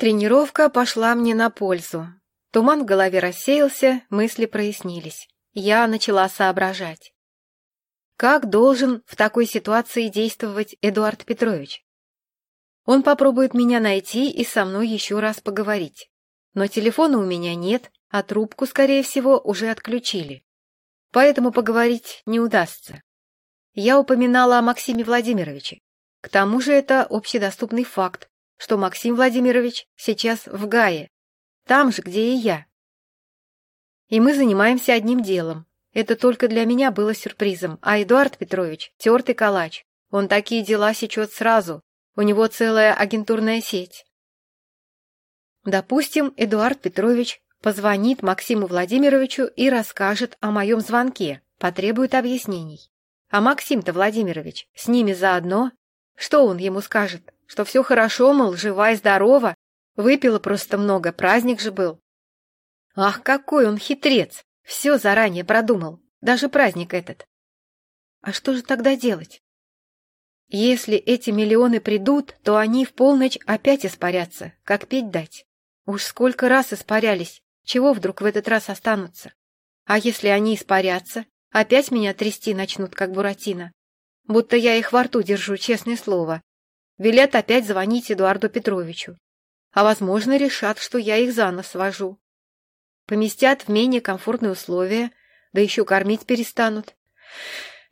Тренировка пошла мне на пользу. Туман в голове рассеялся, мысли прояснились. Я начала соображать. Как должен в такой ситуации действовать Эдуард Петрович? Он попробует меня найти и со мной еще раз поговорить. Но телефона у меня нет, а трубку, скорее всего, уже отключили. Поэтому поговорить не удастся. Я упоминала о Максиме Владимировиче. К тому же это общедоступный факт, что Максим Владимирович сейчас в Гае, там же, где и я. И мы занимаемся одним делом. Это только для меня было сюрпризом, а Эдуард Петрович — тертый калач. Он такие дела сечет сразу, у него целая агентурная сеть. Допустим, Эдуард Петрович позвонит Максиму Владимировичу и расскажет о моем звонке, потребует объяснений. А Максим-то Владимирович с ними заодно. Что он ему скажет? Что все хорошо, мол, жива и здорова, выпила просто много, праздник же был. Ах, какой он хитрец! Все заранее продумал, даже праздник этот. А что же тогда делать? Если эти миллионы придут, то они в полночь опять испарятся, как петь дать. Уж сколько раз испарялись, чего вдруг в этот раз останутся? А если они испарятся, опять меня трясти начнут, как Буратино. Будто я их во рту держу, честное слово, Велят опять звонить Эдуарду Петровичу. А, возможно, решат, что я их за нос вожу. Поместят в менее комфортные условия, да еще кормить перестанут.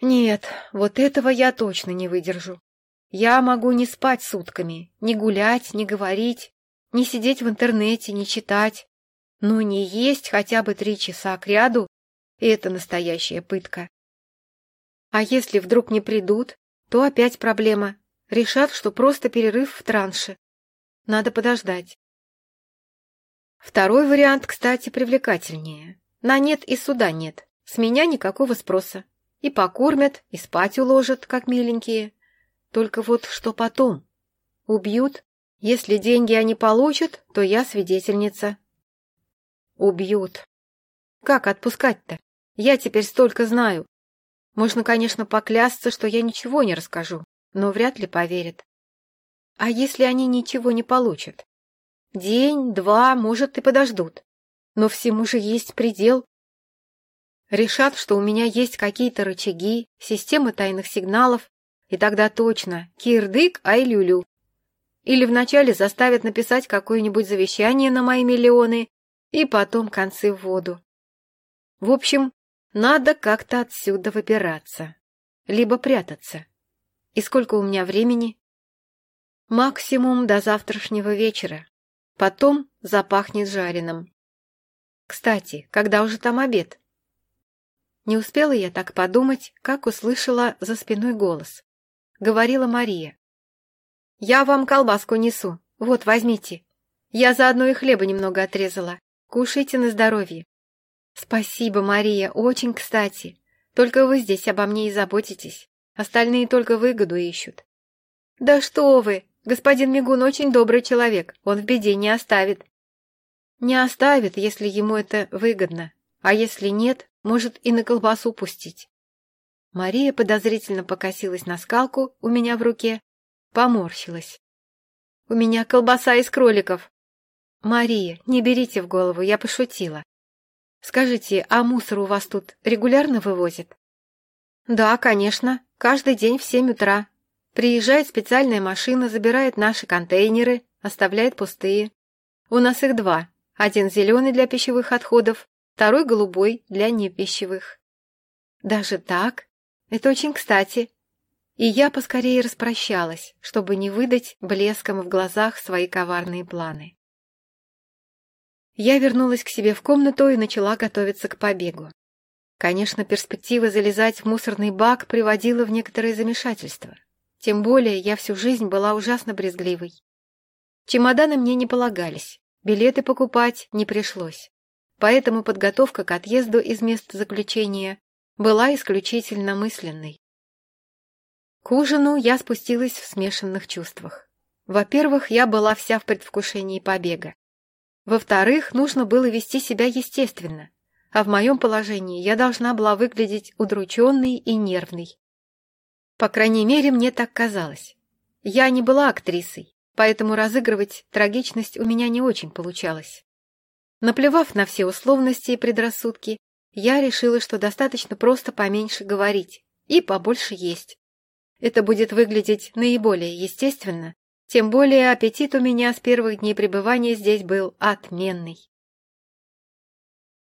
Нет, вот этого я точно не выдержу. Я могу не спать сутками, не гулять, не говорить, не сидеть в интернете, не читать, но не есть хотя бы три часа к ряду — это настоящая пытка. А если вдруг не придут, то опять проблема решат, что просто перерыв в транше. Надо подождать. Второй вариант, кстати, привлекательнее. На нет и суда нет. С меня никакого спроса. И покормят, и спать уложат, как миленькие. Только вот что потом? Убьют? Если деньги они получат, то я свидетельница. Убьют. Как отпускать-то? Я теперь столько знаю. Можно, конечно, поклясться, что я ничего не расскажу но вряд ли поверят. А если они ничего не получат? День, два, может, и подождут. Но всему же есть предел. Решат, что у меня есть какие-то рычаги, системы тайных сигналов, и тогда точно кирдык ай-люлю. Или вначале заставят написать какое-нибудь завещание на мои миллионы, и потом концы в воду. В общем, надо как-то отсюда выбираться, либо прятаться. И сколько у меня времени? Максимум до завтрашнего вечера. Потом запахнет жареным. Кстати, когда уже там обед? Не успела я так подумать, как услышала за спиной голос. Говорила Мария. «Я вам колбаску несу. Вот, возьмите. Я заодно и хлеба немного отрезала. Кушайте на здоровье». «Спасибо, Мария, очень кстати. Только вы здесь обо мне и заботитесь. Остальные только выгоду ищут. Да что вы! Господин Мигун очень добрый человек, он в беде не оставит. Не оставит, если ему это выгодно, а если нет, может и на колбасу пустить. Мария подозрительно покосилась на скалку у меня в руке, поморщилась. «У меня колбаса из кроликов». «Мария, не берите в голову, я пошутила. Скажите, а мусор у вас тут регулярно вывозят?» «Да, конечно. Каждый день в семь утра. Приезжает специальная машина, забирает наши контейнеры, оставляет пустые. У нас их два. Один зеленый для пищевых отходов, второй голубой для непищевых. Даже так? Это очень кстати. И я поскорее распрощалась, чтобы не выдать блеском в глазах свои коварные планы. Я вернулась к себе в комнату и начала готовиться к побегу. Конечно, перспектива залезать в мусорный бак приводила в некоторое замешательство. Тем более я всю жизнь была ужасно брезгливой. Чемоданы мне не полагались, билеты покупать не пришлось. Поэтому подготовка к отъезду из места заключения была исключительно мысленной. К ужину я спустилась в смешанных чувствах. Во-первых, я была вся в предвкушении побега. Во-вторых, нужно было вести себя естественно, а в моем положении я должна была выглядеть удрученной и нервной. По крайней мере, мне так казалось. Я не была актрисой, поэтому разыгрывать трагичность у меня не очень получалось. Наплевав на все условности и предрассудки, я решила, что достаточно просто поменьше говорить и побольше есть. Это будет выглядеть наиболее естественно, тем более аппетит у меня с первых дней пребывания здесь был отменный.